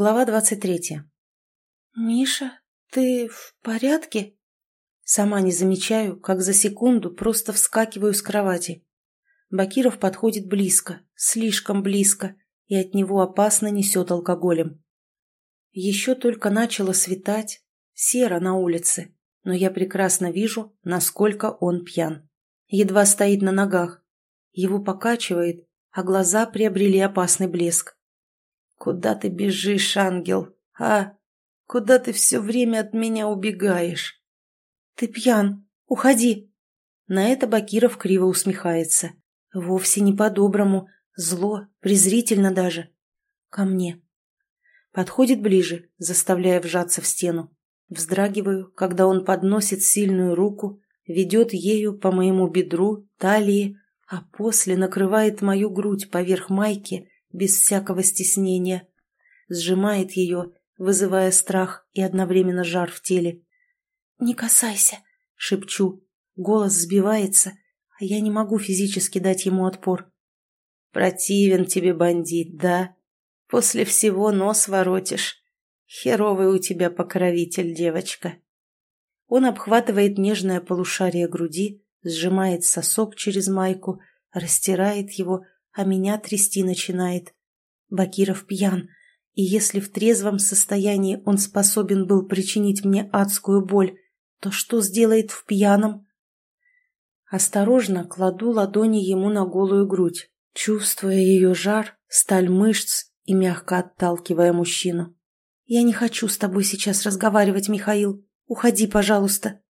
Глава двадцать третья. «Миша, ты в порядке?» Сама не замечаю, как за секунду просто вскакиваю с кровати. Бакиров подходит близко, слишком близко, и от него опасно несет алкоголем. Еще только начало светать, серо на улице, но я прекрасно вижу, насколько он пьян. Едва стоит на ногах. Его покачивает, а глаза приобрели опасный блеск. «Куда ты бежишь, ангел? А? Куда ты все время от меня убегаешь?» «Ты пьян. Уходи!» На это Бакиров криво усмехается. Вовсе не по-доброму, зло, презрительно даже. Ко мне. Подходит ближе, заставляя вжаться в стену. Вздрагиваю, когда он подносит сильную руку, ведет ею по моему бедру, талии, а после накрывает мою грудь поверх майки без всякого стеснения. Сжимает ее, вызывая страх и одновременно жар в теле. «Не касайся!» — шепчу. Голос сбивается, а я не могу физически дать ему отпор. «Противен тебе бандит, да? После всего нос воротишь. Херовый у тебя покровитель, девочка». Он обхватывает нежное полушарие груди, сжимает сосок через майку, растирает его, а меня трясти начинает. Бакиров пьян, и если в трезвом состоянии он способен был причинить мне адскую боль, то что сделает в пьяном? Осторожно кладу ладони ему на голую грудь, чувствуя ее жар, сталь мышц и мягко отталкивая мужчину. «Я не хочу с тобой сейчас разговаривать, Михаил. Уходи, пожалуйста».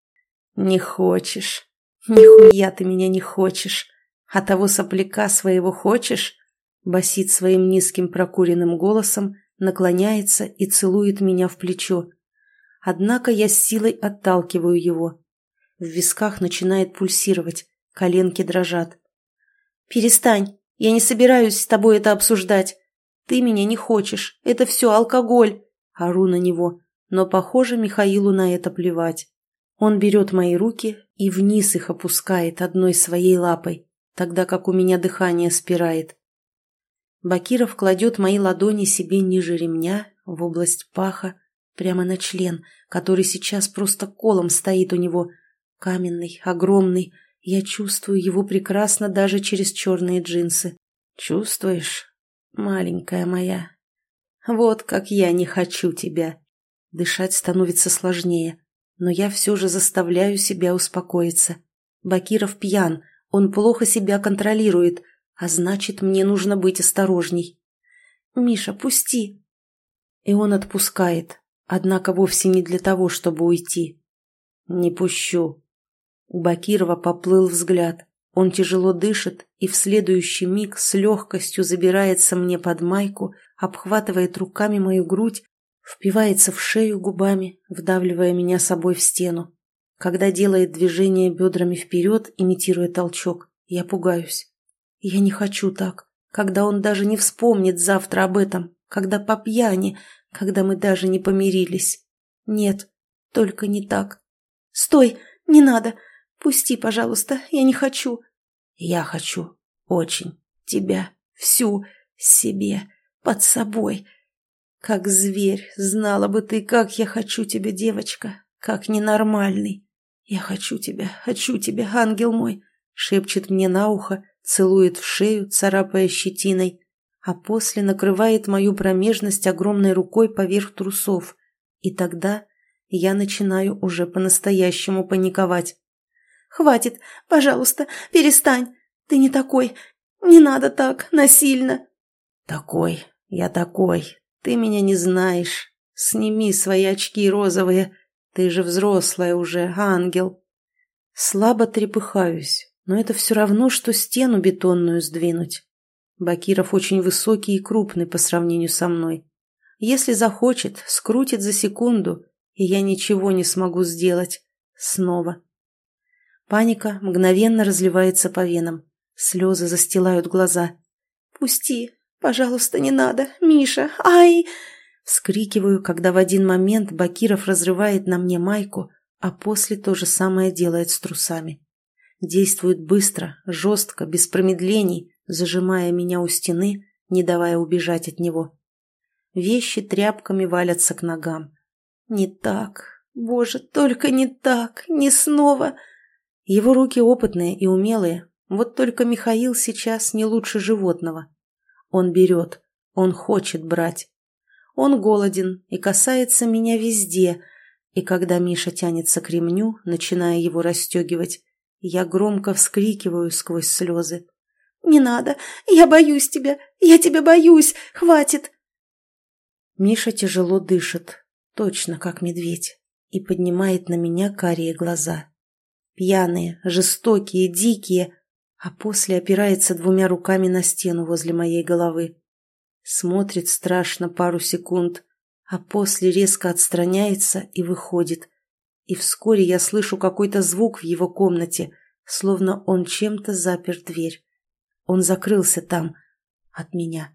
«Не хочешь. Нихуя ты меня не хочешь. А того сопляка своего хочешь?» Басит своим низким прокуренным голосом, наклоняется и целует меня в плечо. Однако я с силой отталкиваю его. В висках начинает пульсировать, коленки дрожат. «Перестань, я не собираюсь с тобой это обсуждать. Ты меня не хочешь, это все алкоголь!» Ору на него, но, похоже, Михаилу на это плевать. Он берет мои руки и вниз их опускает одной своей лапой, тогда как у меня дыхание спирает. Бакиров кладет мои ладони себе ниже ремня, в область паха, прямо на член, который сейчас просто колом стоит у него, Каменный, огромный. Я чувствую его прекрасно даже через черные джинсы. Чувствуешь, маленькая моя? Вот как я не хочу тебя. Дышать становится сложнее, но я все же заставляю себя успокоиться. Бакиров пьян, он плохо себя контролирует, а значит, мне нужно быть осторожней. «Миша, пусти!» И он отпускает, однако вовсе не для того, чтобы уйти. «Не пущу», у Бакирова поплыл взгляд. Он тяжело дышит и в следующий миг с легкостью забирается мне под майку, обхватывает руками мою грудь, впивается в шею губами, вдавливая меня собой в стену. Когда делает движение бедрами вперед, имитируя толчок, я пугаюсь. Я не хочу так, когда он даже не вспомнит завтра об этом, когда по пьяни, когда мы даже не помирились. Нет, только не так. «Стой! Не надо! Пусти, пожалуйста, я не хочу. Я хочу. Очень. Тебя. Всю. Себе. Под собой. Как зверь. Знала бы ты, как я хочу тебя, девочка. Как ненормальный. Я хочу тебя. Хочу тебя, ангел мой. Шепчет мне на ухо, целует в шею, царапая щетиной, а после накрывает мою промежность огромной рукой поверх трусов. И тогда я начинаю уже по-настоящему паниковать. Хватит, пожалуйста, перестань. Ты не такой. Не надо так, насильно. Такой, я такой. Ты меня не знаешь. Сними свои очки розовые. Ты же взрослая уже, ангел. Слабо трепыхаюсь, но это все равно, что стену бетонную сдвинуть. Бакиров очень высокий и крупный по сравнению со мной. Если захочет, скрутит за секунду, и я ничего не смогу сделать. Снова. Паника мгновенно разливается по венам. Слезы застилают глаза. «Пусти! Пожалуйста, не надо! Миша! Ай!» Вскрикиваю, когда в один момент Бакиров разрывает на мне майку, а после то же самое делает с трусами. Действует быстро, жестко, без промедлений, зажимая меня у стены, не давая убежать от него. Вещи тряпками валятся к ногам. Не так. Боже, только не так. Не снова. Его руки опытные и умелые. Вот только Михаил сейчас не лучше животного. Он берет. Он хочет брать. Он голоден и касается меня везде. И когда Миша тянется к ремню, начиная его расстегивать, я громко вскрикиваю сквозь слезы. «Не надо! Я боюсь тебя! Я тебя боюсь! Хватит!» Миша тяжело дышит, точно как медведь, и поднимает на меня карие глаза. Пьяные, жестокие, дикие, а после опирается двумя руками на стену возле моей головы. Смотрит страшно пару секунд, а после резко отстраняется и выходит. И вскоре я слышу какой-то звук в его комнате, словно он чем-то запер дверь. Он закрылся там от меня.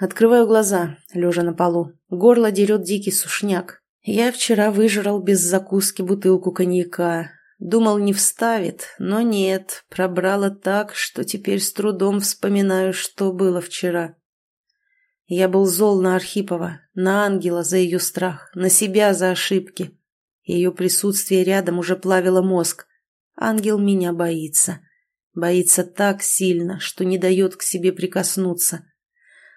Открываю глаза, лежа на полу. Горло дерет дикий сушняк. Я вчера выжрал без закуски бутылку коньяка. Думал, не вставит, но нет, пробрало так, что теперь с трудом вспоминаю, что было вчера. Я был зол на Архипова, на ангела за ее страх, на себя за ошибки. Ее присутствие рядом уже плавило мозг. Ангел меня боится. Боится так сильно, что не дает к себе прикоснуться.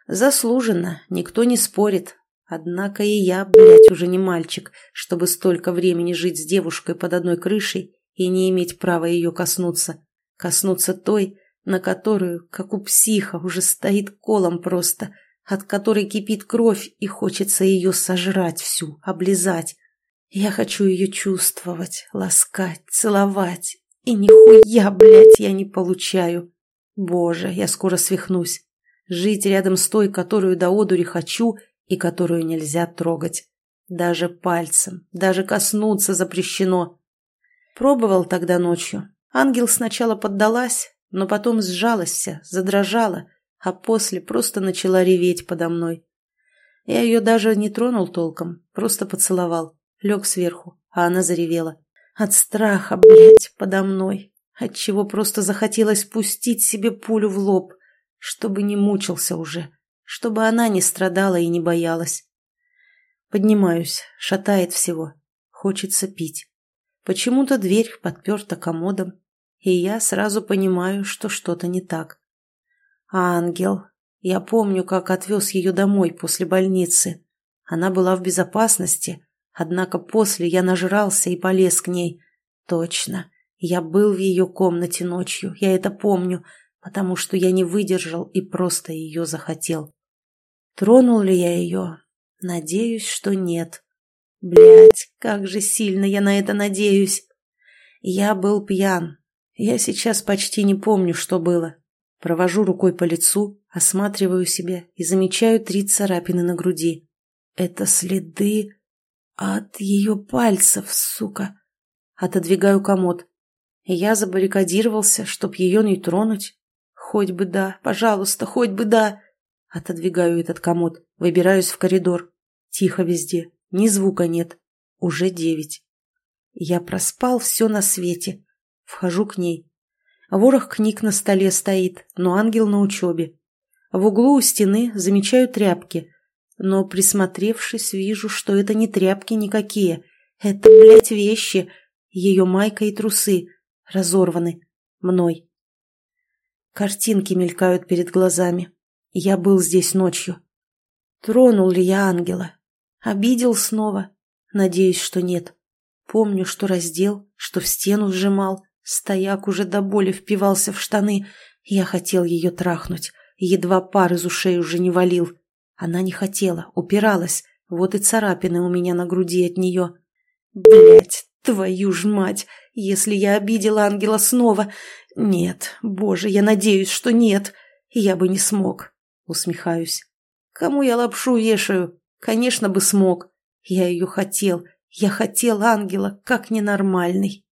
Заслуженно, никто не спорит. Однако и я, блядь, уже не мальчик, чтобы столько времени жить с девушкой под одной крышей и не иметь права ее коснуться. Коснуться той, на которую, как у психа, уже стоит колом просто, от которой кипит кровь и хочется ее сожрать всю, облизать. Я хочу ее чувствовать, ласкать, целовать. И нихуя, блядь, я не получаю. Боже, я скоро свихнусь. Жить рядом с той, которую до одури хочу и которую нельзя трогать. Даже пальцем, даже коснуться запрещено. Пробовал тогда ночью. Ангел сначала поддалась, но потом сжалась вся, задрожала, а после просто начала реветь подо мной. Я ее даже не тронул толком, просто поцеловал, лег сверху, а она заревела. От страха, блядь, подо мной, отчего просто захотелось пустить себе пулю в лоб — чтобы не мучился уже, чтобы она не страдала и не боялась. Поднимаюсь, шатает всего, хочется пить. Почему-то дверь подперта комодом, и я сразу понимаю, что что-то не так. Ангел. Я помню, как отвез ее домой после больницы. Она была в безопасности, однако после я нажрался и полез к ней. Точно. Я был в ее комнате ночью, я это помню, потому что я не выдержал и просто ее захотел. Тронул ли я ее? Надеюсь, что нет. Блять, как же сильно я на это надеюсь. Я был пьян. Я сейчас почти не помню, что было. Провожу рукой по лицу, осматриваю себя и замечаю три царапины на груди. Это следы от ее пальцев, сука. Отодвигаю комод. Я забаррикадировался, чтоб ее не тронуть, Хоть бы да, пожалуйста, хоть бы да. Отодвигаю этот комод, выбираюсь в коридор. Тихо везде, ни звука нет. Уже девять. Я проспал все на свете. Вхожу к ней. Ворох книг на столе стоит, но ангел на учебе. В углу у стены замечаю тряпки, но, присмотревшись, вижу, что это не тряпки никакие. Это, блядь, вещи. Ее майка и трусы разорваны. Мной. Картинки мелькают перед глазами. Я был здесь ночью. Тронул ли я ангела? Обидел снова? Надеюсь, что нет. Помню, что раздел, что в стену сжимал. Стояк уже до боли впивался в штаны. Я хотел ее трахнуть. Едва пар из ушей уже не валил. Она не хотела, упиралась. Вот и царапины у меня на груди от нее. Блять, твою ж мать! Если я обидел ангела снова, «Нет, боже, я надеюсь, что нет. Я бы не смог», — усмехаюсь. «Кому я лапшу вешаю? Конечно бы смог. Я ее хотел. Я хотел ангела, как ненормальный».